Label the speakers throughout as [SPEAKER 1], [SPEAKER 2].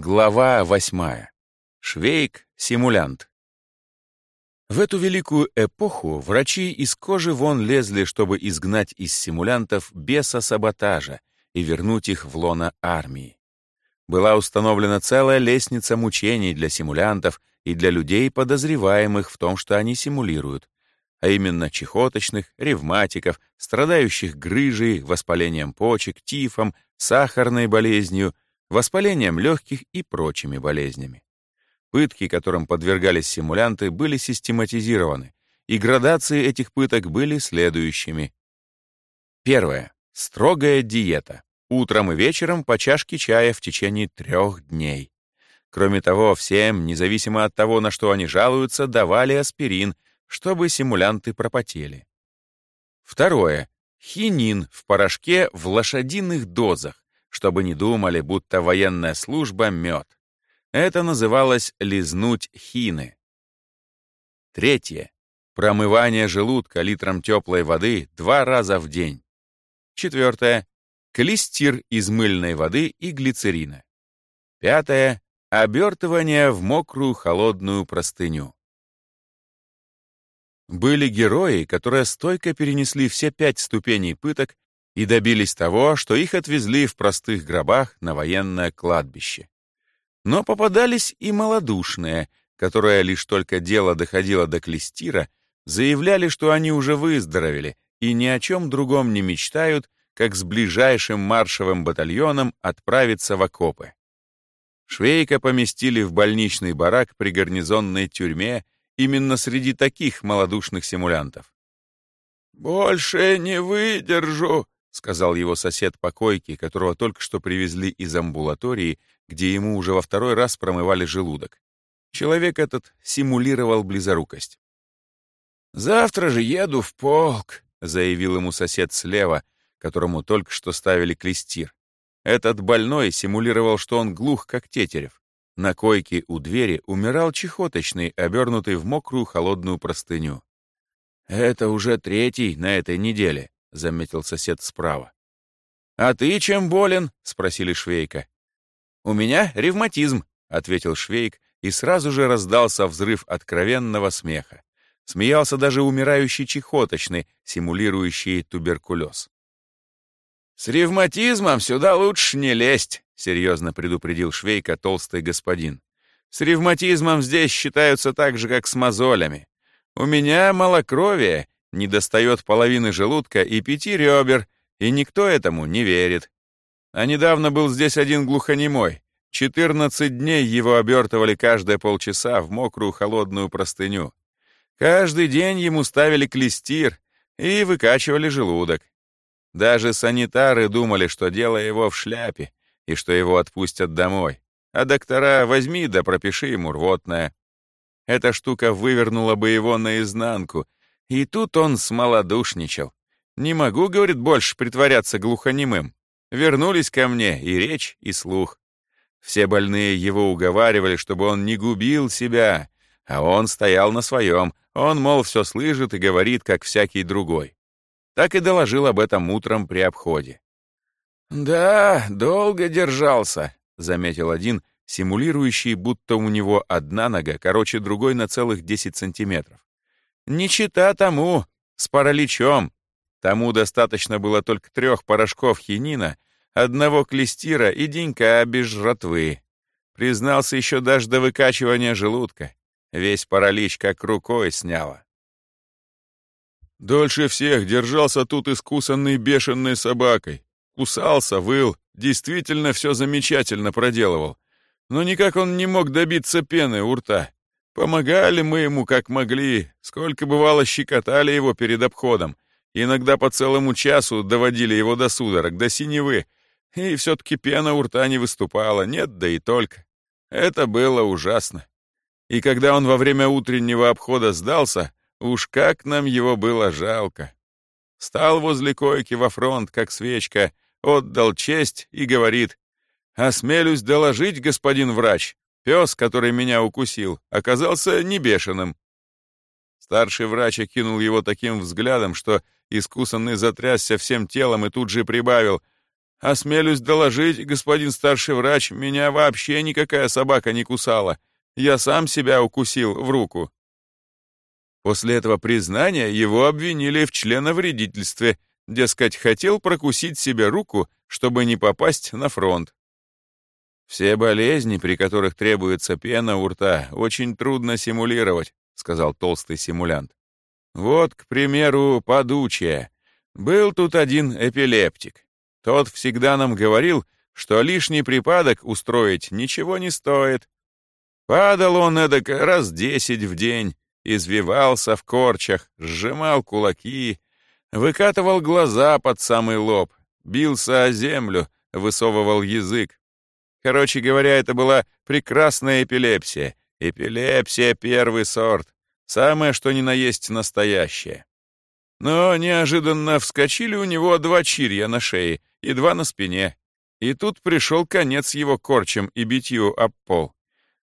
[SPEAKER 1] Глава восьмая. Швейк-симулянт. В эту великую эпоху врачи из кожи вон лезли, чтобы изгнать из симулянтов беса саботажа и вернуть их в лоно армии. Была установлена целая лестница мучений для симулянтов и для людей, подозреваемых в том, что они симулируют, а именно чехоточных, ревматиков, страдающих грыжей, воспалением почек, тифом, сахарной болезнью — воспалением легких и прочими болезнями. Пытки, которым подвергались симулянты, были систематизированы, и градации этих пыток были следующими. Первое. Строгая диета. Утром и вечером по чашке чая в течение трех дней. Кроме того, всем, независимо от того, на что они жалуются, давали аспирин, чтобы симулянты пропотели. Второе. Хинин в порошке в лошадиных дозах, чтобы не думали, будто военная служба — мед. Это называлось «лизнуть хины». Третье. Промывание желудка литром теплой воды два раза в день. Четвертое. Клистир из мыльной воды и глицерина. Пятое. Обертывание в мокрую холодную простыню. Были герои, которые стойко перенесли все пять ступеней пыток и добились того, что их отвезли в простых гробах на военное кладбище. Но попадались и малодушные, которые лишь только дело доходило до клестира, заявляли, что они уже выздоровели и ни о чем другом не мечтают, как с ближайшим маршевым батальоном отправиться в окопы. Швейка поместили в больничный барак при гарнизонной тюрьме именно среди таких малодушных симулянтов. «Больше не выдержу», — сказал его сосед по койке, которого только что привезли из амбулатории, где ему уже во второй раз промывали желудок. Человек этот симулировал близорукость. «Завтра же еду в полк», — заявил ему сосед слева, которому только что ставили клестир. Этот больной симулировал, что он глух, как тетерев. На койке у двери умирал чехоточный, обернутый в мокрую холодную простыню. «Это уже третий на этой неделе», — заметил сосед справа. «А ты чем болен?» — спросили Швейка. «У меня ревматизм», — ответил Швейк, и сразу же раздался взрыв откровенного смеха. Смеялся даже умирающий чехоточный, симулирующий туберкулез. «С ревматизмом сюда лучше не лезть», — серьезно предупредил Швейка толстый господин. «С ревматизмом здесь считаются так же, как с мозолями. У меня малокровие, недостает половины желудка и пяти ребер, и никто этому не верит. А недавно был здесь один глухонемой. 14 дней его обертывали каждые полчаса в мокрую холодную простыню. Каждый день ему ставили клестир и выкачивали желудок. Даже санитары думали, что дело его в шляпе и что его отпустят домой. А доктора возьми да пропиши ему рвотное. Эта штука вывернула бы его наизнанку — и тут он смолодушничал. «Не могу, — говорит, — больше притворяться глухонемым. Вернулись ко мне и речь, и слух. Все больные его уговаривали, чтобы он не губил себя, а он стоял на своем. Он, мол, все слышит и говорит, как всякий другой. Так и доложил об этом утром при обходе. «Да, долго держался», — заметил один, симулирующий, будто у него одна нога короче другой на целых 10 сантиметров. Не чита тому, с параличом. Тому достаточно было только трех порошков хинина, одного клестира и денька без жратвы. Признался еще даже до выкачивания желудка. Весь паралич как рукой сняло. Дольше всех держался тут искусанный бешеной собакой. Кусался, выл, действительно все замечательно проделывал. Но никак он не мог добиться пены у рта. Помогали мы ему как могли, сколько бывало щекотали его перед обходом, иногда по целому часу доводили его до судорог, до синевы, и все-таки пена у рта не выступала, нет, да и только. Это было ужасно. И когда он во время утреннего обхода сдался, уж как нам его было жалко. Стал возле койки во фронт, как свечка, отдал честь и говорит, «Осмелюсь доложить, господин врач, Пес, который меня укусил, оказался не бешеным. Старший врач окинул его таким взглядом, что искусанный затрясся всем телом и тут же прибавил. Осмелюсь доложить, господин старший врач, меня вообще никакая собака не кусала. Я сам себя укусил в руку». После этого признания его обвинили в членовредительстве, дескать, хотел прокусить себе руку, чтобы не попасть на фронт. «Все болезни, при которых требуется пена у рта, очень трудно симулировать», — сказал толстый симулянт. «Вот, к примеру, подучая. Был тут один эпилептик. Тот всегда нам говорил, что лишний припадок устроить ничего не стоит. Падал он эдак раз десять в день, извивался в корчах, сжимал кулаки, выкатывал глаза под самый лоб, бился о землю, высовывал язык. Короче говоря, это была прекрасная эпилепсия. Эпилепсия первый сорт. Самое, что ни на есть настоящее. Но неожиданно вскочили у него два чирья на шее и два на спине. И тут пришел конец его корчам и битью об пол.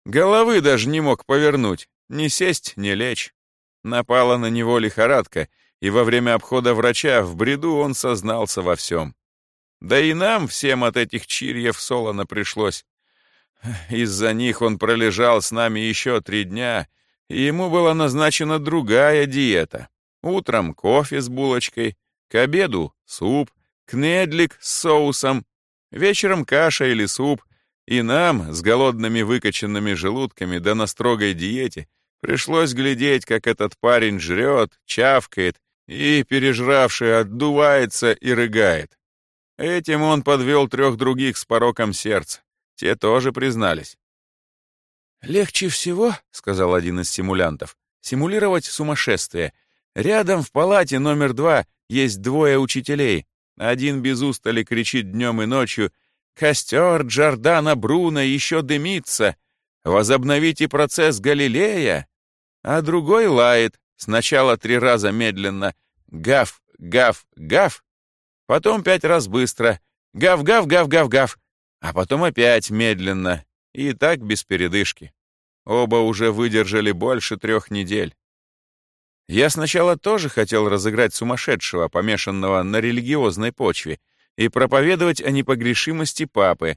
[SPEAKER 1] Головы даже не мог повернуть, ни сесть, ни лечь. Напала на него лихорадка, и во время обхода врача в бреду он сознался во всем. Да и нам всем от этих чирьев солоно пришлось. Из-за них он пролежал с нами еще три дня, и ему была назначена другая диета. Утром кофе с булочкой, к обеду суп, кнедлик с соусом, вечером каша или суп, и нам, с голодными выкоченными желудками да на строгой диете, пришлось глядеть, как этот парень жрет, чавкает и, пережравший, отдувается и рыгает. Этим он подвел трех других с пороком сердца. Те тоже признались. «Легче всего, — сказал один из симулянтов, — симулировать сумасшествие. Рядом в палате номер два есть двое учителей. Один без устали кричит днем и ночью «Костер Джордана Бруно еще дымится! Возобновите процесс Галилея!» А другой лает, сначала три раза медленно «Гав, гав, гав!» Потом пять раз быстро, гав-гав-гав-гав-гав, а потом опять медленно, и так без передышки. Оба уже выдержали больше трех недель. Я сначала тоже хотел разыграть сумасшедшего, помешанного на религиозной почве, и проповедовать о непогрешимости папы.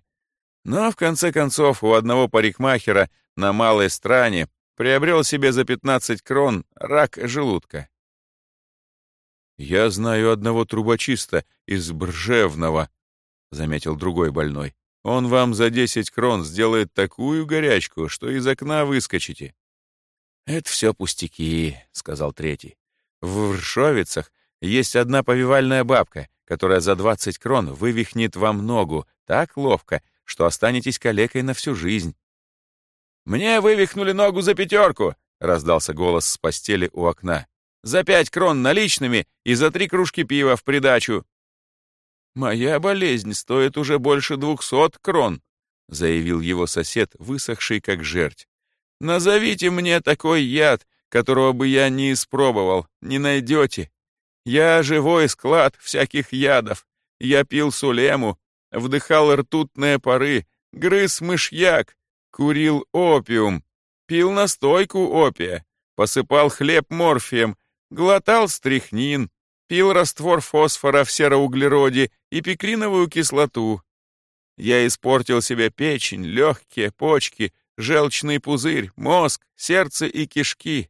[SPEAKER 1] Но, в конце концов, у одного парикмахера на малой стране приобрел себе за 15 крон рак желудка. «Я знаю одного трубочиста из Бржевного», — заметил другой больной. «Он вам за десять крон сделает такую горячку, что из окна выскочите». «Это все пустяки», — сказал третий. «В Вршовицах есть одна повивальная бабка, которая за двадцать крон вывихнет вам ногу так ловко, что останетесь калекой на всю жизнь». «Мне вывихнули ногу за пятерку!» — раздался голос с постели у окна за пять крон наличными и за три кружки пива в придачу». «Моя болезнь стоит уже больше двухсот крон», — заявил его сосед, высохший как жерть. «Назовите мне такой яд, которого бы я не испробовал, не найдете. Я живой склад всяких ядов. Я пил сулему, вдыхал ртутные пары, грыз мышьяк, курил опиум, пил настойку опия, посыпал хлеб морфием глотал стрихнин, пил раствор фосфора в сероуглероде и пикриновую кислоту. Я испортил себе печень, легкие, почки, желчный пузырь, мозг, сердце и кишки.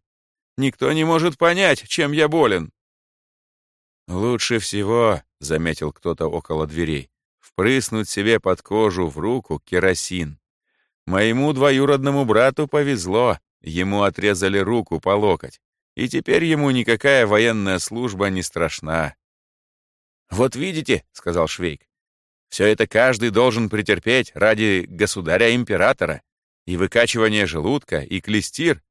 [SPEAKER 1] Никто не может понять, чем я болен. «Лучше всего», — заметил кто-то около дверей, «впрыснуть себе под кожу в руку керосин. Моему двоюродному брату повезло, ему отрезали руку по локоть и теперь ему никакая военная служба не страшна. «Вот видите», — сказал Швейк, — «все это каждый должен претерпеть ради государя-императора, и выкачивание желудка, и клестир.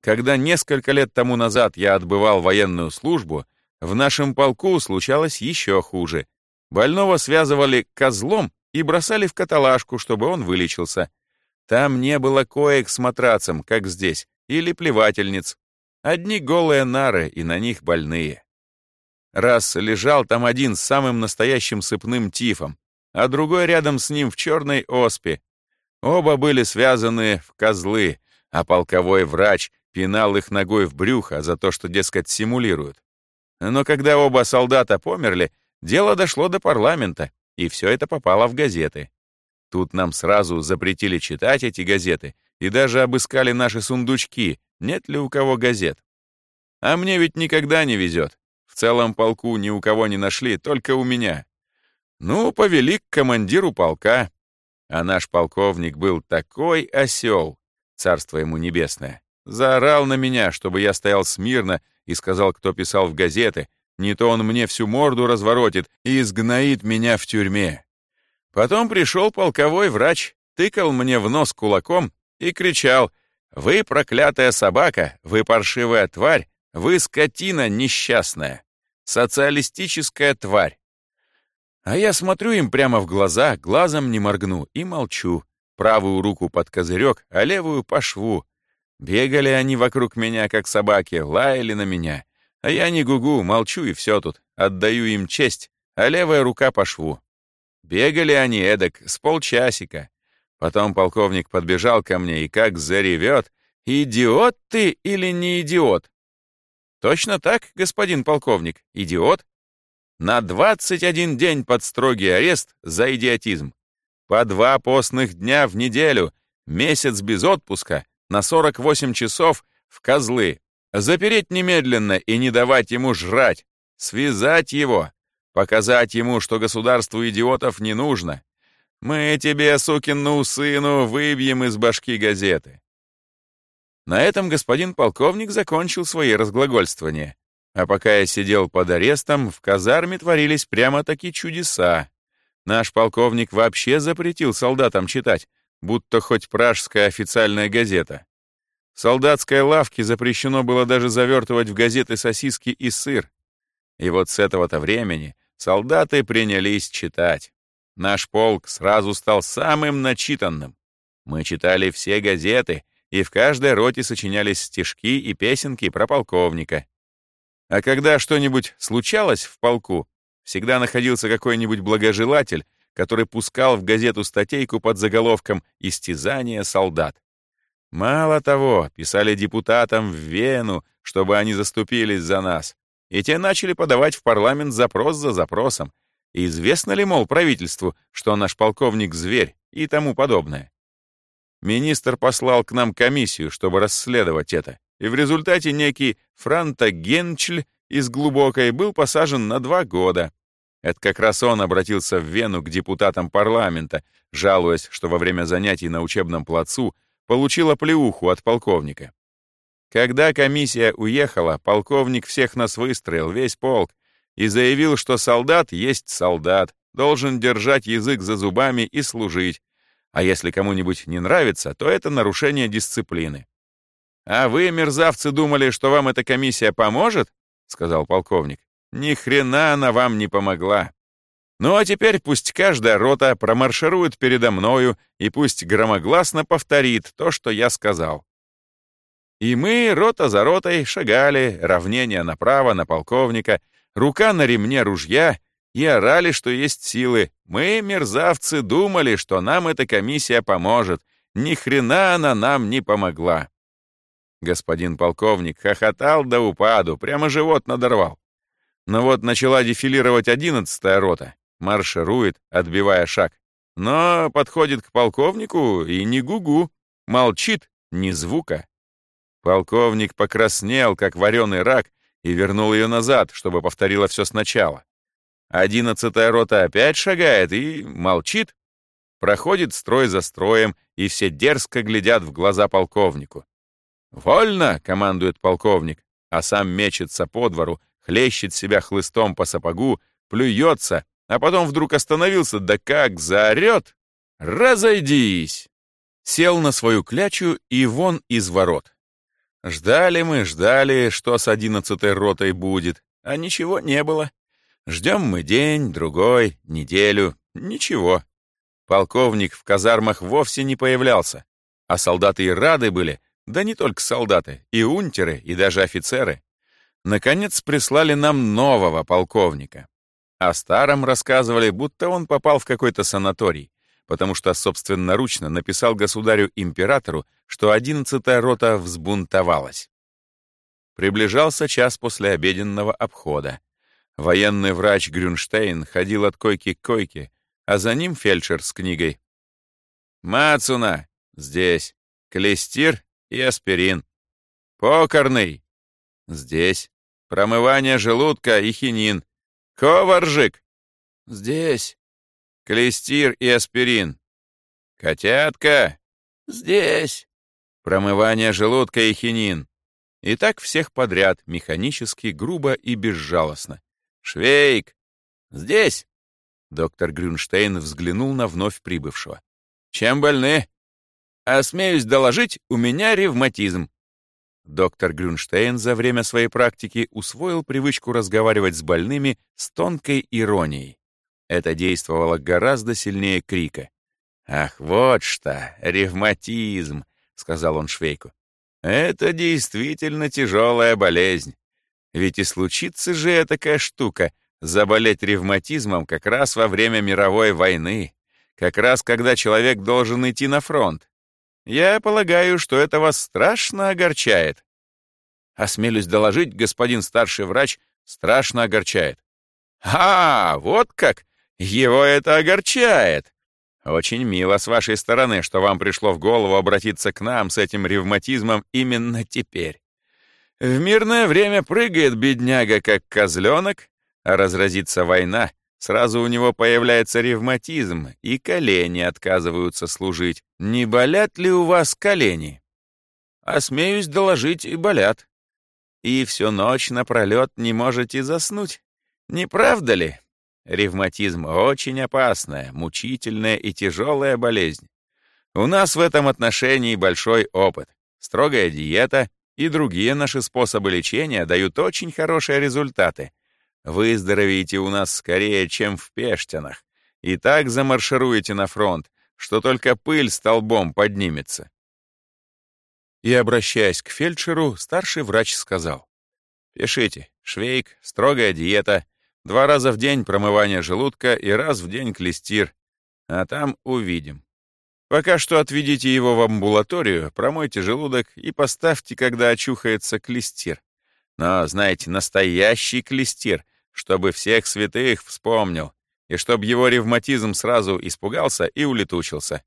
[SPEAKER 1] Когда несколько лет тому назад я отбывал военную службу, в нашем полку случалось еще хуже. Больного связывали козлом и бросали в каталажку, чтобы он вылечился. Там не было коек с матрацем, как здесь, или плевательниц, Одни голые нары, и на них больные. Раз лежал там один с самым настоящим сыпным тифом, а другой рядом с ним в черной оспе. Оба были связаны в козлы, а полковой врач пинал их ногой в брюхо за то, что, дескать, симулируют. Но когда оба солдата померли, дело дошло до парламента, и все это попало в газеты. Тут нам сразу запретили читать эти газеты и даже обыскали наши сундучки, нет ли у кого газет. А мне ведь никогда не везет. В целом полку ни у кого не нашли, только у меня. Ну, повели к командиру полка. А наш полковник был такой осел, царство ему небесное. Заорал на меня, чтобы я стоял смирно и сказал, кто писал в газеты, не то он мне всю морду разворотит и изгноит меня в тюрьме. Потом пришел полковой врач, тыкал мне в нос кулаком и кричал, «Вы проклятая собака, вы паршивая тварь, вы скотина несчастная, социалистическая тварь». А я смотрю им прямо в глаза, глазом не моргну и молчу. Правую руку под козырек, а левую по шву. Бегали они вокруг меня, как собаки, лаяли на меня. А я не гугу, молчу и все тут, отдаю им честь, а левая рука по шву. Бегали они эдак с полчасика. Потом полковник подбежал ко мне и как заревет, «Идиот ты или не идиот?» «Точно так, господин полковник, идиот?» «На 21 день под строгий арест за идиотизм. По два постных дня в неделю, месяц без отпуска, на 48 часов в козлы, Запереть немедленно и не давать ему жрать. Связать его. Показать ему, что государству идиотов не нужно. Мы тебе, сукину сыну, выбьем из башки газеты. На этом господин полковник закончил свои разглагольствования. А пока я сидел под арестом, в казарме творились прямо-таки чудеса. Наш полковник вообще запретил солдатам читать, будто хоть пражская официальная газета. Солдатской лавке запрещено было даже завертывать в газеты сосиски и сыр. И вот с этого-то времени солдаты принялись читать. Наш полк сразу стал самым начитанным. Мы читали все газеты, и в каждой роте сочинялись стишки и песенки про полковника. А когда что-нибудь случалось в полку, всегда находился какой-нибудь благожелатель, который пускал в газету статейку под заголовком «Истязание солдат». Мало того, писали депутатам в Вену, чтобы они заступились за нас. И те начали подавать в парламент запрос за запросом. Известно ли, мол, правительству, что наш полковник — зверь и тому подобное? Министр послал к нам комиссию, чтобы расследовать это, и в результате некий Франта Генчль из Глубокой был посажен на два года. Это как раз он обратился в Вену к депутатам парламента, жалуясь, что во время занятий на учебном плацу получила плеуху от полковника. Когда комиссия уехала, полковник всех нас выстроил, весь полк, и заявил, что солдат есть солдат, должен держать язык за зубами и служить, а если кому-нибудь не нравится, то это нарушение дисциплины. «А вы, мерзавцы, думали, что вам эта комиссия поможет?» — сказал полковник. «Ни хрена она вам не помогла. Ну а теперь пусть каждая рота промарширует передо мною и пусть громогласно повторит то, что я сказал. И мы, рота за ротой, шагали, равнение направо на полковника, рука на ремне ружья, и орали, что есть силы. Мы, мерзавцы, думали, что нам эта комиссия поможет. Ни хрена она нам не помогла. Господин полковник хохотал до упаду, прямо живот надорвал. Но вот начала дефилировать одиннадцатая рота, марширует, отбивая шаг. Но подходит к полковнику и не гугу, молчит, ни звука. Полковник покраснел, как вареный рак, и вернул ее назад, чтобы повторила все сначала. Одиннадцатая рота опять шагает и молчит. Проходит строй за строем, и все дерзко глядят в глаза полковнику. «Вольно!» — командует полковник, а сам мечется по двору, хлещет себя хлыстом по сапогу, плюется, а потом вдруг остановился, да как заорет! «Разойдись!» Сел на свою клячу и вон из ворот. Ждали мы, ждали, что с одиннадцатой ротой будет, а ничего не было. Ждем мы день, другой, неделю, ничего. Полковник в казармах вовсе не появлялся, а солдаты и рады были, да не только солдаты, и унтеры, и даже офицеры. Наконец прислали нам нового полковника. О старом рассказывали, будто он попал в какой-то санаторий, потому что собственноручно написал государю-императору, что одиннадцатая рота взбунтовалась. Приближался час после обеденного обхода. Военный врач Грюнштейн ходил от койки к койке, а за ним фельдшер с книгой. «Мацуна! Здесь. Клестир и аспирин. Покорный! Здесь. Промывание желудка и хинин. Коваржик! Здесь. Клестир и аспирин. Котятка! Здесь. Промывание желудка и хинин. И так всех подряд, механически, грубо и безжалостно. «Швейк! Здесь!» Доктор Грюнштейн взглянул на вновь прибывшего. «Чем больны?» «Осмеюсь доложить, у меня ревматизм». Доктор Грюнштейн за время своей практики усвоил привычку разговаривать с больными с тонкой иронией. Это действовало гораздо сильнее крика. «Ах, вот что, ревматизм!» — сказал он Швейку. Это действительно тяжелая болезнь. Ведь и случится же такая штука — заболеть ревматизмом как раз во время мировой войны, как раз когда человек должен идти на фронт. Я полагаю, что это вас страшно огорчает. Осмелюсь доложить, господин старший врач, страшно огорчает. А, вот как! Его это огорчает! Очень мило с вашей стороны, что вам пришло в голову обратиться к нам с этим ревматизмом именно теперь. В мирное время прыгает бедняга, как козленок, а разразится война, сразу у него появляется ревматизм, и колени отказываются служить. Не болят ли у вас колени? Осмеюсь доложить, и болят. И всю ночь напролет не можете заснуть. Не правда ли? Ревматизм — очень опасная, мучительная и тяжелая болезнь. У нас в этом отношении большой опыт. Строгая диета и другие наши способы лечения дают очень хорошие результаты. Выздоровеете у нас скорее, чем в Пештянах. И так замаршируете на фронт, что только пыль столбом поднимется. И, обращаясь к фельдшеру, старший врач сказал, «Пишите, швейк, строгая диета, Два раза в день промывание желудка и раз в день клестир. А там увидим. Пока что отведите его в амбулаторию, промойте желудок и поставьте, когда очухается клестир. Но, знаете, настоящий клестир, чтобы всех святых вспомнил, и чтобы его ревматизм сразу испугался и улетучился.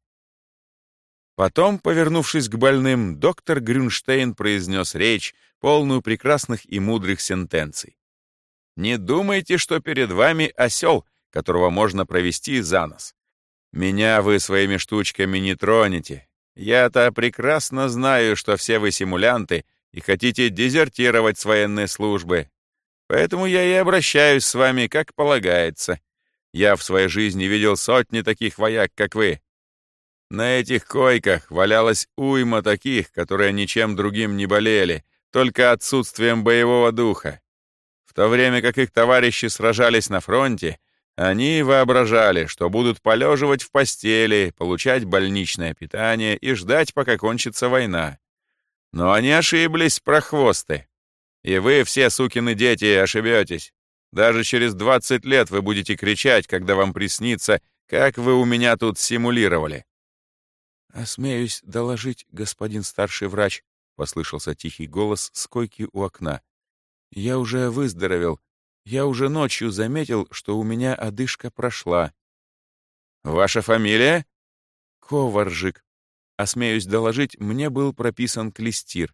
[SPEAKER 1] Потом, повернувшись к больным, доктор Грюнштейн произнес речь, полную прекрасных и мудрых сентенций. Не думайте, что перед вами осел, которого можно провести за нос. Меня вы своими штучками не тронете. Я-то прекрасно знаю, что все вы симулянты и хотите дезертировать с военной службы. Поэтому я и обращаюсь с вами, как полагается. Я в своей жизни видел сотни таких вояк, как вы. На этих койках валялась уйма таких, которые ничем другим не болели, только отсутствием боевого духа то время как их товарищи сражались на фронте, они воображали, что будут полеживать в постели, получать больничное питание и ждать, пока кончится война. Но они ошиблись, прохвосты. И вы, все сукины дети, ошибетесь. Даже через 20 лет вы будете кричать, когда вам приснится, как вы у меня тут симулировали. «Осмеюсь доложить, господин старший врач», — послышался тихий голос с койки у окна. Я уже выздоровел. Я уже ночью заметил, что у меня одышка прошла. Ваша фамилия? Коваржик. Осмеюсь доложить, мне был прописан клестир.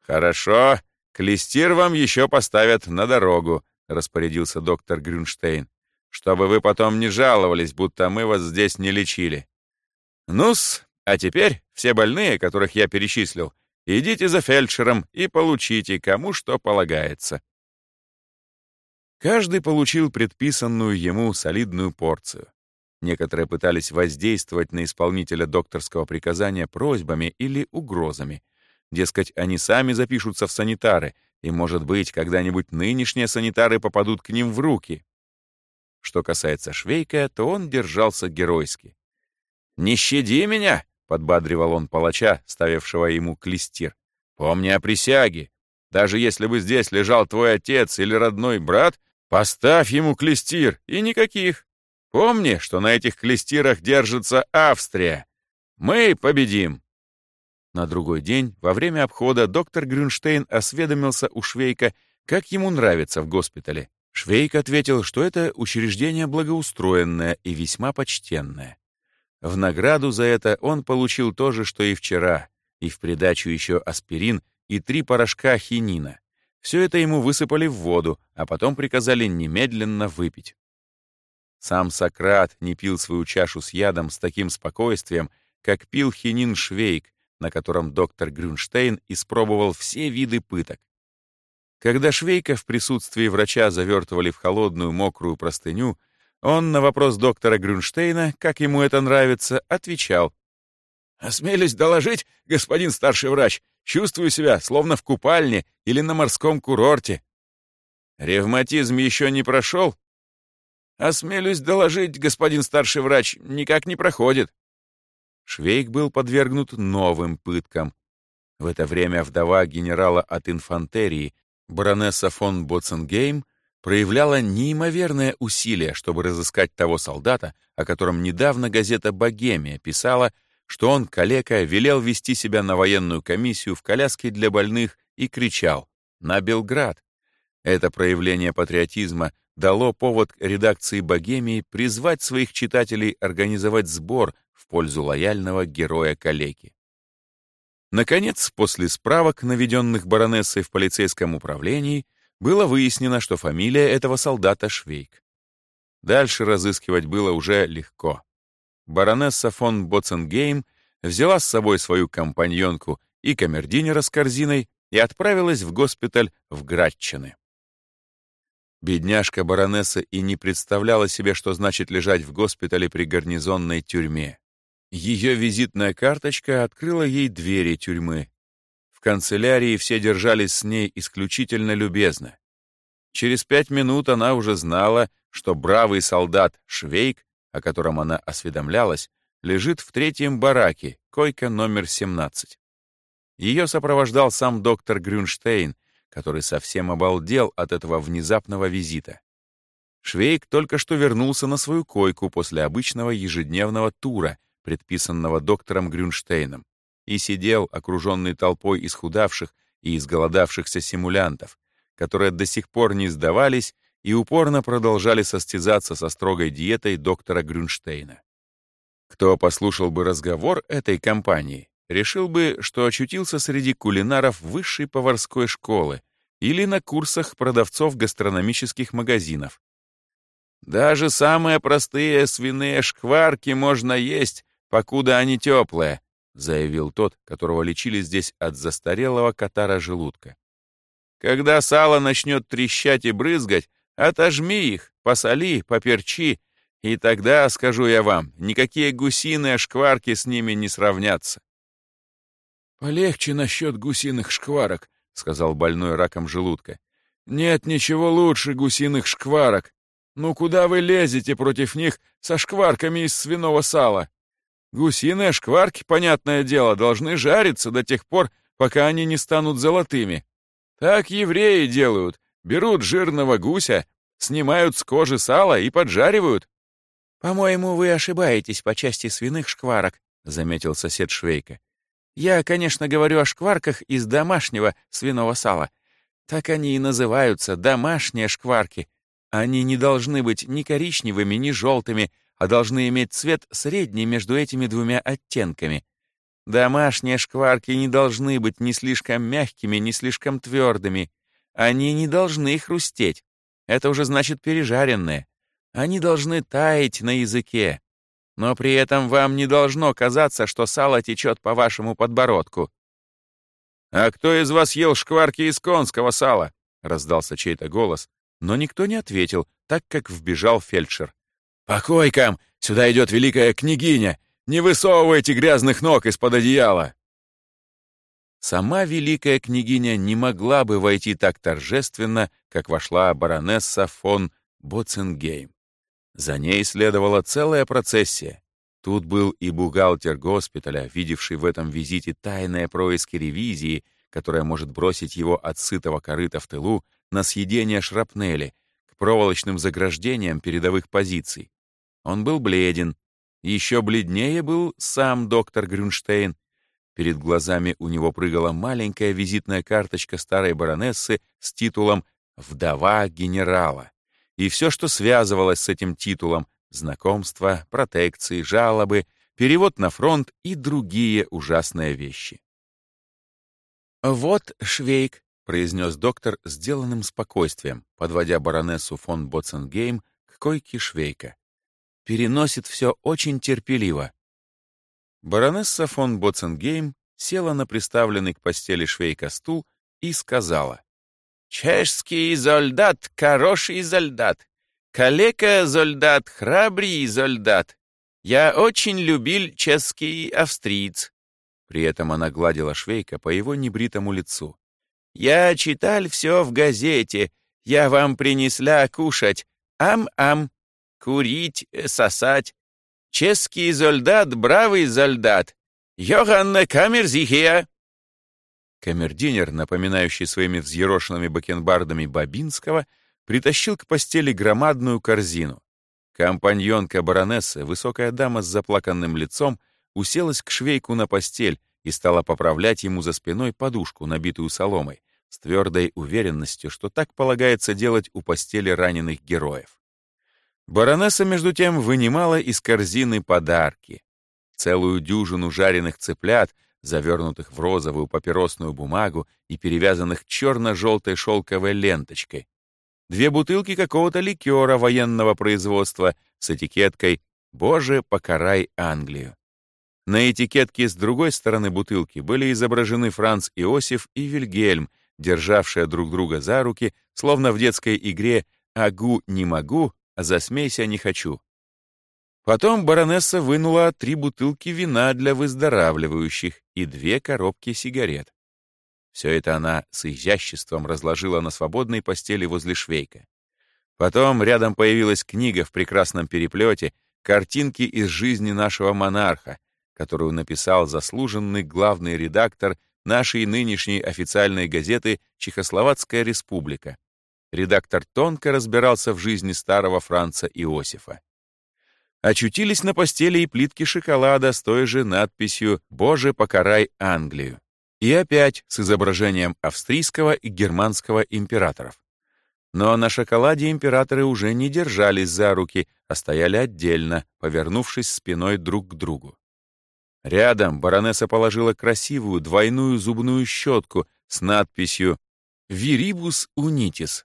[SPEAKER 1] Хорошо, клестир вам еще поставят на дорогу, распорядился доктор Грюнштейн, чтобы вы потом не жаловались, будто мы вас здесь не лечили. Ну-с, а теперь все больные, которых я перечислил, Идите за фельдшером и получите, кому что полагается. Каждый получил предписанную ему солидную порцию. Некоторые пытались воздействовать на исполнителя докторского приказания просьбами или угрозами. Дескать, они сами запишутся в санитары, и, может быть, когда-нибудь нынешние санитары попадут к ним в руки. Что касается Швейка, то он держался геройски. «Не щади меня!» — подбадривал он палача, ставившего ему клестир. «Помни о присяге. Даже если бы здесь лежал твой отец или родной брат, поставь ему клестир, и никаких. Помни, что на этих клестирах держится Австрия. Мы победим!» На другой день, во время обхода, доктор Грюнштейн осведомился у Швейка, как ему нравится в госпитале. Швейк ответил, что это учреждение благоустроенное и весьма почтенное. В награду за это он получил то же, что и вчера, и в придачу еще аспирин и три порошка хинина. Все это ему высыпали в воду, а потом приказали немедленно выпить. Сам Сократ не пил свою чашу с ядом с таким спокойствием, как пил хинин Швейк, на котором доктор Грюнштейн испробовал все виды пыток. Когда Швейка в присутствии врача завертывали в холодную мокрую простыню, он на вопрос доктора Грюнштейна, как ему это нравится, отвечал. «Осмелюсь доложить, господин старший врач, чувствую себя словно в купальне или на морском курорте». «Ревматизм еще не прошел?» «Осмелюсь доложить, господин старший врач, никак не проходит». Швейк был подвергнут новым пыткам. В это время вдова генерала от инфантерии, баронесса фон Боценгейм, проявляла неимоверное усилие, чтобы разыскать того солдата, о котором недавно газета «Богемия» писала, что он, калека, велел вести себя на военную комиссию в коляске для больных и кричал «На Белград!». Это проявление патриотизма дало повод редакции «Богемии» призвать своих читателей организовать сбор в пользу лояльного героя-калеки. Наконец, после справок, наведенных баронессой в полицейском управлении, было выяснено, что фамилия этого солдата Швейк. Дальше разыскивать было уже легко. Баронесса фон Боценгейм взяла с собой свою компаньонку и камердинера с корзиной и отправилась в госпиталь в Гратчины. Бедняжка баронесса и не представляла себе, что значит лежать в госпитале при гарнизонной тюрьме. Ее визитная карточка открыла ей двери тюрьмы. Канцелярии все держались с ней исключительно любезно. Через пять минут она уже знала, что бравый солдат Швейк, о котором она осведомлялась, лежит в третьем бараке, койка номер 17. Ее сопровождал сам доктор Грюнштейн, который совсем обалдел от этого внезапного визита. Швейк только что вернулся на свою койку после обычного ежедневного тура, предписанного доктором Грюнштейном, и сидел, окруженный толпой исхудавших и изголодавшихся симулянтов, которые до сих пор не сдавались и упорно продолжали состязаться со строгой диетой доктора Грюнштейна. Кто послушал бы разговор этой компании, решил бы, что очутился среди кулинаров высшей поварской школы или на курсах продавцов гастрономических магазинов. Даже самые простые свиные шкварки можно есть, покуда они теплые, заявил тот, которого лечили здесь от застарелого катара желудка. Когда сало начнет трещать и брызгать, отожми их, посоли, поперчи, и тогда, скажу я вам, никакие гусиные шкварки с ними не сравнятся. «Полегче насчет гусиных шкварок», — сказал больной раком желудка. «Нет ничего лучше гусиных шкварок. Ну куда вы лезете против них со шкварками из свиного сала? Гусиные шкварки, понятное дело, должны жариться до тех пор, пока они не станут золотыми. Так евреи делают. Берут жирного гуся, снимают с кожи сало и поджаривают». «По-моему, вы ошибаетесь по части свиных шкварок», — заметил сосед Швейка. Я, конечно, говорю о шкварках из домашнего свиного сала. Так они и называются, домашние шкварки. Они не должны быть ни коричневыми, ни желтыми, а должны иметь цвет средний между этими двумя оттенками. Домашние шкварки не должны быть ни слишком мягкими, ни слишком твердыми. Они не должны хрустеть. Это уже значит пережаренные. Они должны таять на языке но при этом вам не должно казаться, что сало течет по вашему подбородку. «А кто из вас ел шкварки из конского сала?» — раздался чей-то голос, но никто не ответил, так как вбежал фельдшер. «По койкам! Сюда идет великая княгиня! Не высовывайте грязных ног из-под одеяла!» Сама великая княгиня не могла бы войти так торжественно, как вошла баронесса фон Боценгейм. За ней следовала целая процессия. Тут был и бухгалтер госпиталя, видевший в этом визите тайные происки ревизии, которая может бросить его от сытого корыта в тылу на съедение шрапнели к проволочным заграждениям передовых позиций. Он был бледен. Еще бледнее был сам доктор Грюнштейн. Перед глазами у него прыгала маленькая визитная карточка старой баронессы с титулом «Вдова генерала». и все, что связывалось с этим титулом — знакомства, протекции, жалобы, перевод на фронт и другие ужасные вещи. «Вот, Швейк», — произнес доктор сделанным спокойствием, подводя баронессу фон Боценгейм к койке Швейка. «Переносит все очень терпеливо». Баронесса фон Боценгейм села на приставленный к постели Швейка стул и сказала. «Чешский солдат, хороший солдат, калека солдат, храбрый солдат. Я очень любил чешский австриец. При этом она гладила Швейка по его небритому лицу. «Я читал все в газете. Я вам принесла кушать. Ам-ам. Курить, сосать. Чешский солдат, бравый солдат. Йоганна Камерзихия!» Камердинер, напоминающий своими взъерошенными бакенбардами Бабинского, притащил к постели громадную корзину. Компаньонка баронессы, высокая дама с заплаканным лицом, уселась к швейку на постель и стала поправлять ему за спиной подушку, набитую соломой, с твердой уверенностью, что так полагается делать у постели раненых героев. Баронесса, между тем, вынимала из корзины подарки. Целую дюжину жареных цыплят, завернутых в розовую папиросную бумагу и перевязанных черно-желтой шелковой ленточкой. Две бутылки какого-то ликера военного производства с этикеткой «Боже, покарай Англию». На этикетке с другой стороны бутылки были изображены Франц Иосиф и Вильгельм, державшие друг друга за руки, словно в детской игре «Агу не могу, засмейся не хочу». Потом баронесса вынула три бутылки вина для выздоравливающих и две коробки сигарет. Все это она с изяществом разложила на свободной постели возле швейка. Потом рядом появилась книга в прекрасном переплете, картинки из жизни нашего монарха, которую написал заслуженный главный редактор нашей нынешней официальной газеты «Чехословацкая республика». Редактор тонко разбирался в жизни старого Франца Иосифа. Очутились на постели и плитки шоколада с той же надписью «Боже, покарай Англию». И опять с изображением австрийского и германского императоров. Но на шоколаде императоры уже не держались за руки, а стояли отдельно, повернувшись спиной друг к другу. Рядом баронесса положила красивую двойную зубную щетку с надписью «Viribus unitis».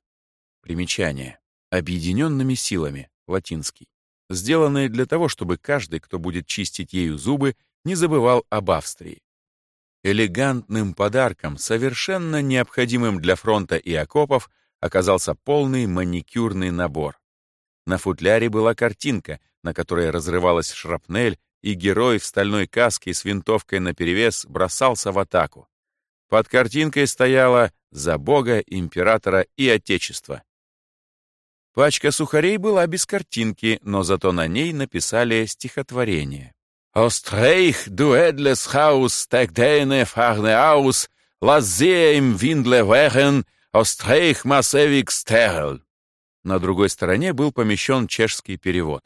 [SPEAKER 1] Примечание. Объединенными силами. Латинский. Сделанное для того, чтобы каждый, кто будет чистить ею зубы, не забывал об Австрии. Элегантным подарком, совершенно необходимым для фронта и окопов, оказался полный маникюрный набор. На футляре была картинка, на которой разрывалась шрапнель и герой в стальной каске с винтовкой наперевес бросался в атаку. Под картинкой стояло «За Бога, Императора и Отечество». Пачка сухарей была без картинки, но зато на ней написали стихотворение. «Österreich, du edles Haus, steck deine Fahne aus, lass sie im Winde wehen, Österreich muss ewig stehn». На другой стороне был помещен чешский перевод.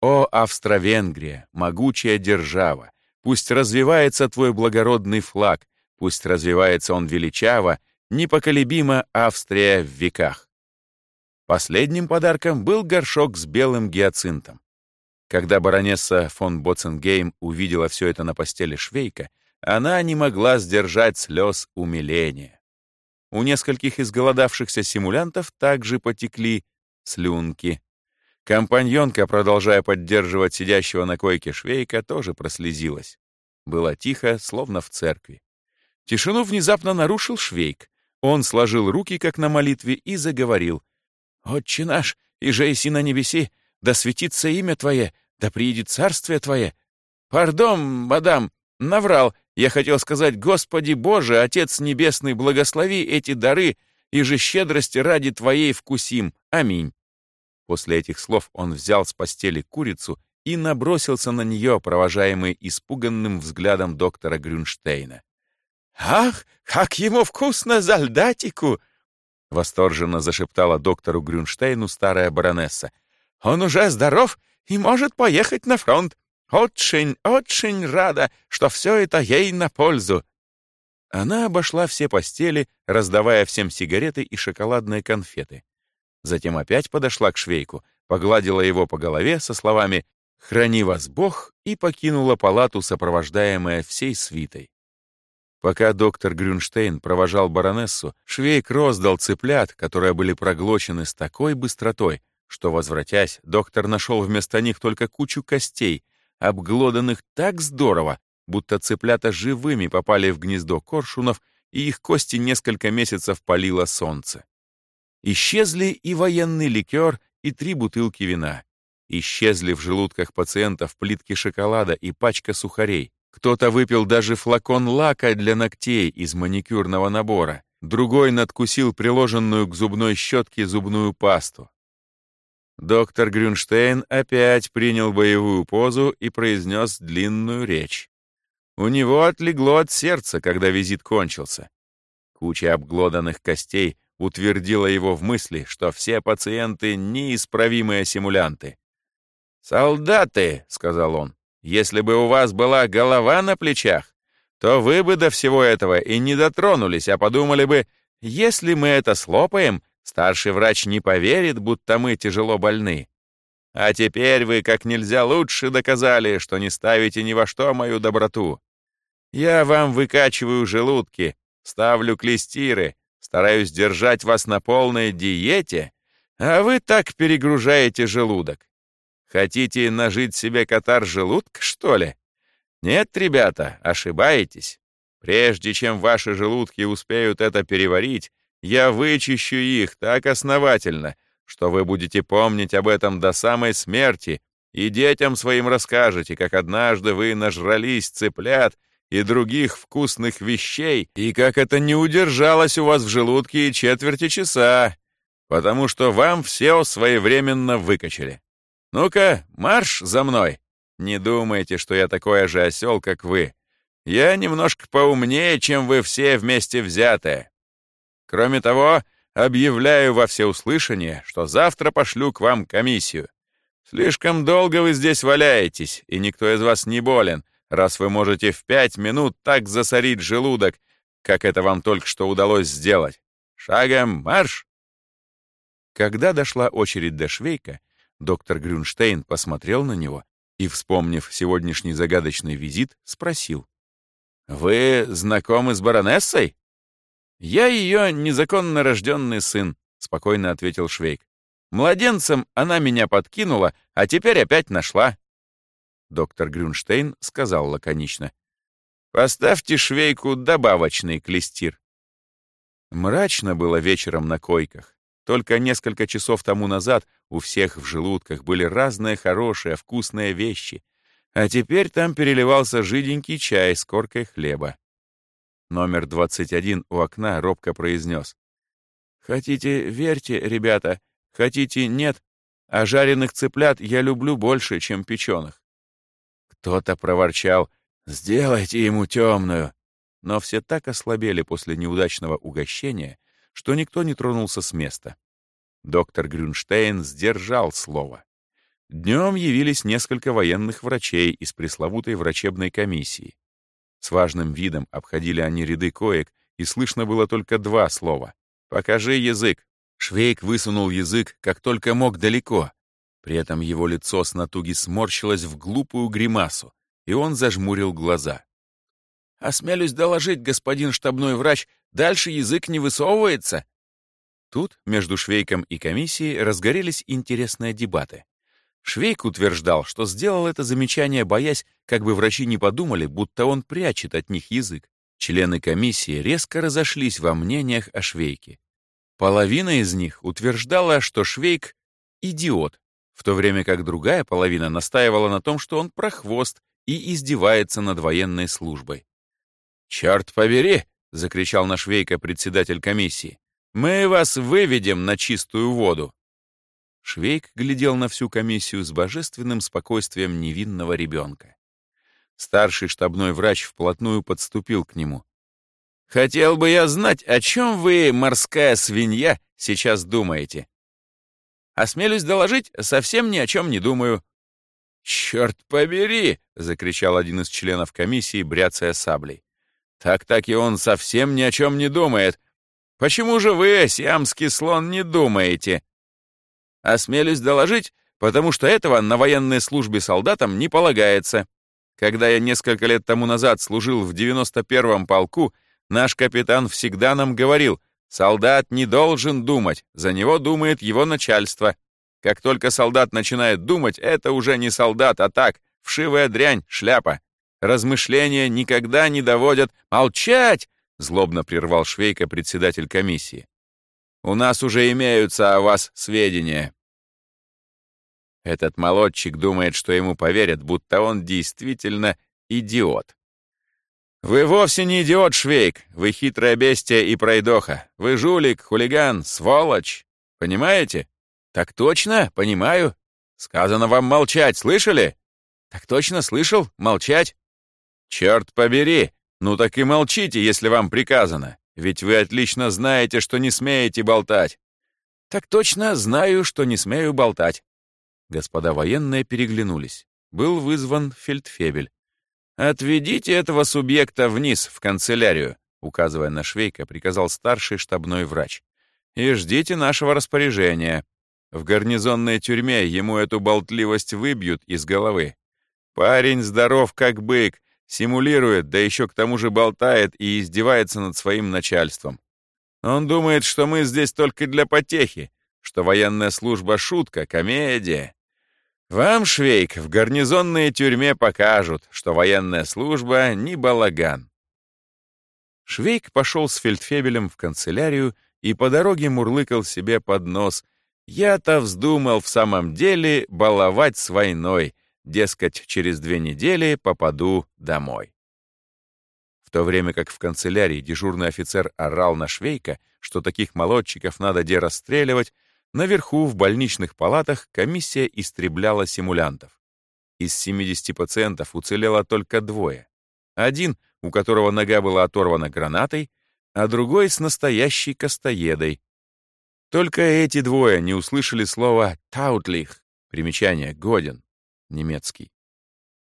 [SPEAKER 1] О, Австро-Венгрия, могучая держава, пусть развивается твой благородный флаг, пусть развивается он величаво, непоколебима Австрия в веках. Последним подарком был горшок с белым гиацинтом. Когда баронесса фон Боценгейм увидела все это на постели Швейка, она не могла сдержать слез умиления. У нескольких изголодавшихся симулянтов также потекли слюнки. Компаньонка, продолжая поддерживать сидящего на койке швейка, тоже прослезилась. Было тихо, словно в церкви. Тишину внезапно нарушил швейк. Он сложил руки, как на молитве, и заговорил. «Отче наш, и же иси на небеси, да светится имя Твое, да приедет царствие Твое». «Пардон, мадам, наврал. Я хотел сказать, Господи Боже, Отец Небесный, благослови эти дары, и же щедрости ради Твоей вкусим. Аминь». После этих слов он взял с постели курицу и набросился на нее, провожаемый испуганным взглядом доктора Грюнштейна. «Ах, как ему вкусно зальдатику!» Восторженно зашептала доктору Грюнштейну старая баронесса. «Он уже здоров и может поехать на фронт. Очень, очень рада, что все это ей на пользу». Она обошла все постели, раздавая всем сигареты и шоколадные конфеты. Затем опять подошла к швейку, погладила его по голове со словами «Храни вас Бог» и покинула палату, сопровождаемая всей свитой. Пока доктор Грюнштейн провожал баронессу, Швейк роздал цыплят, которые были проглочены с такой быстротой, что, возвратясь, доктор нашел вместо них только кучу костей, обглоданных так здорово, будто цыплята живыми попали в гнездо коршунов, и их кости несколько месяцев палило солнце. Исчезли и военный ликер, и три бутылки вина. Исчезли в желудках пациентов плитки шоколада и пачка сухарей. Кто-то выпил даже флакон лака для ногтей из маникюрного набора. Другой надкусил приложенную к зубной щетке зубную пасту. Доктор Грюнштейн опять принял боевую позу и произнес длинную речь. У него отлегло от сердца, когда визит кончился. Куча обглоданных костей утвердила его в мысли, что все пациенты — неисправимые симулянты. «Солдаты», — сказал он, если бы у вас была голова на плечах, то вы бы до всего этого и не дотронулись, а подумали бы, если мы это слопаем, старший врач не поверит, будто мы тяжело больны. А теперь вы как нельзя лучше доказали, что не ставите ни во что мою доброту. Я вам выкачиваю желудки, ставлю клестиры, стараюсь держать вас на полной диете, а вы так перегружаете желудок. Хотите нажить себе катар желудка, что ли? Нет, ребята, ошибаетесь. Прежде чем ваши желудки успеют это переварить, я вычищу их так основательно, что вы будете помнить об этом до самой смерти и детям своим расскажете, как однажды вы нажрались цыплят и других вкусных вещей, и как это не удержалось у вас в желудке четверти часа, потому что вам все своевременно выкачали. «Ну-ка, марш за мной! Не думайте, что я такой же осел, как вы. Я немножко поумнее, чем вы все вместе взятые. Кроме того, объявляю во всеуслышание, что завтра пошлю к вам комиссию. Слишком долго вы здесь валяетесь, и никто из вас не болен, раз вы можете в пять минут так засорить желудок, как это вам только что удалось сделать. Шагом марш!» Когда дошла очередь до Швейка, Доктор Грюнштейн посмотрел на него и, вспомнив сегодняшний загадочный визит, спросил. «Вы знакомы с баронессой?» «Я ее незаконно рожденный сын», — спокойно ответил Швейк. «Младенцем она меня подкинула, а теперь опять нашла». Доктор Грюнштейн сказал лаконично. «Поставьте Швейку добавочный клестир». Мрачно было вечером на койках. Только несколько часов тому назад у всех в желудках были разные хорошие, вкусные вещи, а теперь там переливался жиденький чай с коркой хлеба. Номер 21 у окна робко произнес. «Хотите, верьте, ребята, хотите, нет, а жареных цыплят я люблю больше, чем печеных». Кто-то проворчал «Сделайте ему темную». Но все так ослабели после неудачного угощения, что никто не тронулся с места. Доктор Грюнштейн сдержал слово. Днем явились несколько военных врачей из пресловутой врачебной комиссии. С важным видом обходили они ряды коек, и слышно было только два слова. «Покажи язык». Швейк высунул язык, как только мог далеко. При этом его лицо с натуги сморщилось в глупую гримасу, и он зажмурил глаза. «Осмелюсь доложить, господин штабной врач, дальше язык не высовывается?» Тут между Швейком и комиссией разгорелись интересные дебаты. Швейк утверждал, что сделал это замечание, боясь, как бы врачи не подумали, будто он прячет от них язык. Члены комиссии резко разошлись во мнениях о Швейке. Половина из них утверждала, что Швейк — идиот, в то время как другая половина настаивала на том, что он прохвост и издевается над военной службой. «Черт побери!» — закричал на Швейка председатель комиссии. «Мы вас выведем на чистую воду!» Швейк глядел на всю комиссию с божественным спокойствием невинного ребенка. Старший штабной врач вплотную подступил к нему. «Хотел бы я знать, о чем вы, морская свинья, сейчас думаете?» «Осмелюсь доложить, совсем ни о чем не думаю». «Черт побери!» — закричал один из членов комиссии, бряцая саблей. «Так-так и он совсем ни о чем не думает. Почему же вы, сиамский слон, не думаете?» Осмелюсь доложить, потому что этого на военной службе солдатам не полагается. Когда я несколько лет тому назад служил в 91-м полку, наш капитан всегда нам говорил, солдат не должен думать, за него думает его начальство. Как только солдат начинает думать, это уже не солдат, а так, вшивая дрянь, шляпа. Размышления никогда не доводят... Молчать! Злобно прервал Швейка председатель комиссии. У нас уже имеются о вас сведения. Этот молодчик думает, что ему поверят, будто он действительно идиот. Вы вовсе не идиот, Швейк. Вы хитрое бестия и пройдоха. Вы жулик, хулиган, сволочь. Понимаете? Так точно, понимаю. Сказано вам молчать, слышали? Так точно, слышал, молчать. Черт побери, ну так и молчите, если вам приказано. Ведь вы отлично знаете, что не смеете болтать. Так точно знаю, что не смею болтать. Господа военные переглянулись. Был вызван фельдфебель. «Отведите этого субъекта вниз, в канцелярию», указывая на Швейка, приказал старший штабной врач. «И ждите нашего распоряжения. В гарнизонной тюрьме ему эту болтливость выбьют из головы. Парень здоров как бык, симулирует, да еще к тому же болтает и издевается над своим начальством. Он думает, что мы здесь только для потехи, что военная служба — шутка, комедия. Вам, Швейк, в гарнизонной тюрьме покажут, что военная служба не балаган. Швейк пошел с фельдфебелем в канцелярию и по дороге мурлыкал себе под нос. Я-то вздумал в самом деле баловать с войной, дескать, через две недели попаду домой. В то время как в канцелярии дежурный офицер орал на Швейка, что таких молодчиков надо де расстреливать, Наверху, в больничных палатах, комиссия истребляла симулянтов. Из 70 пациентов уцелело только двое. Один, у которого нога была оторвана гранатой, а другой с настоящей костоедой. Только эти двое не услышали слова «таутлих» — примечание «годен» — немецкий.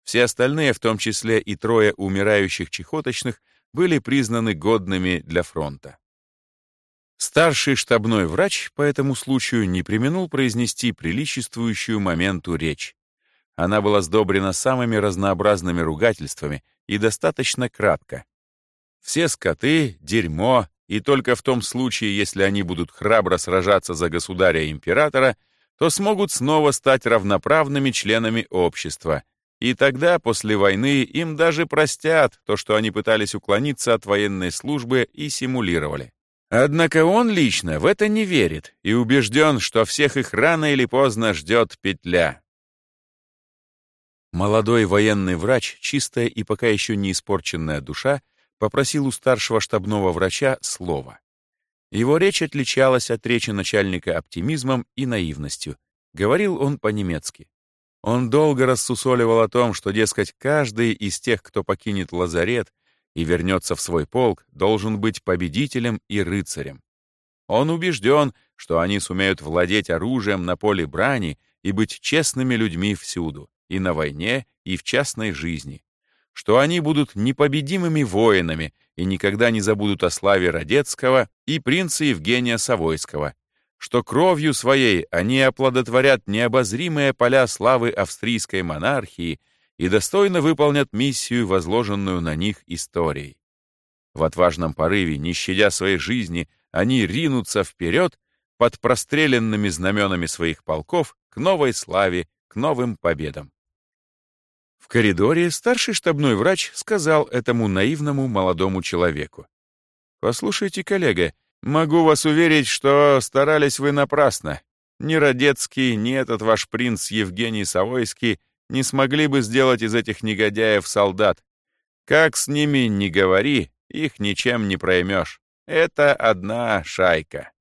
[SPEAKER 1] Все остальные, в том числе и трое умирающих чехоточных, были признаны годными для фронта. Старший штабной врач по этому случаю не применул произнести приличествующую моменту речь. Она была сдобрена самыми разнообразными ругательствами и достаточно кратко. Все скоты — дерьмо, и только в том случае, если они будут храбро сражаться за государя-императора, то смогут снова стать равноправными членами общества. И тогда, после войны, им даже простят то, что они пытались уклониться от военной службы и симулировали. Однако он лично в это не верит и убежден, что всех их рано или поздно ждет петля. Молодой военный врач, чистая и пока еще не испорченная душа, попросил у старшего штабного врача слова. Его речь отличалась от речи начальника оптимизмом и наивностью. Говорил он по-немецки. Он долго рассусоливал о том, что, дескать, каждый из тех, кто покинет лазарет, и вернется в свой полк, должен быть победителем и рыцарем. Он убежден, что они сумеют владеть оружием на поле брани и быть честными людьми всюду, и на войне, и в частной жизни, что они будут непобедимыми воинами и никогда не забудут о славе Радецкого и принца Евгения Савойского, что кровью своей они оплодотворят необозримые поля славы австрийской монархии и достойно выполнят миссию, возложенную на них историей. В отважном порыве, не щадя своей жизни, они ринутся вперед под простреленными знаменами своих полков к новой славе, к новым победам. Коридоре старший штабной врач сказал этому наивному молодому человеку. «Послушайте, коллега, могу вас уверить, что старались вы напрасно. Ни Родецкий, ни этот ваш принц Евгений Савойский — не смогли бы сделать из этих негодяев солдат. Как с ними не говори, их ничем не проймешь. Это одна шайка.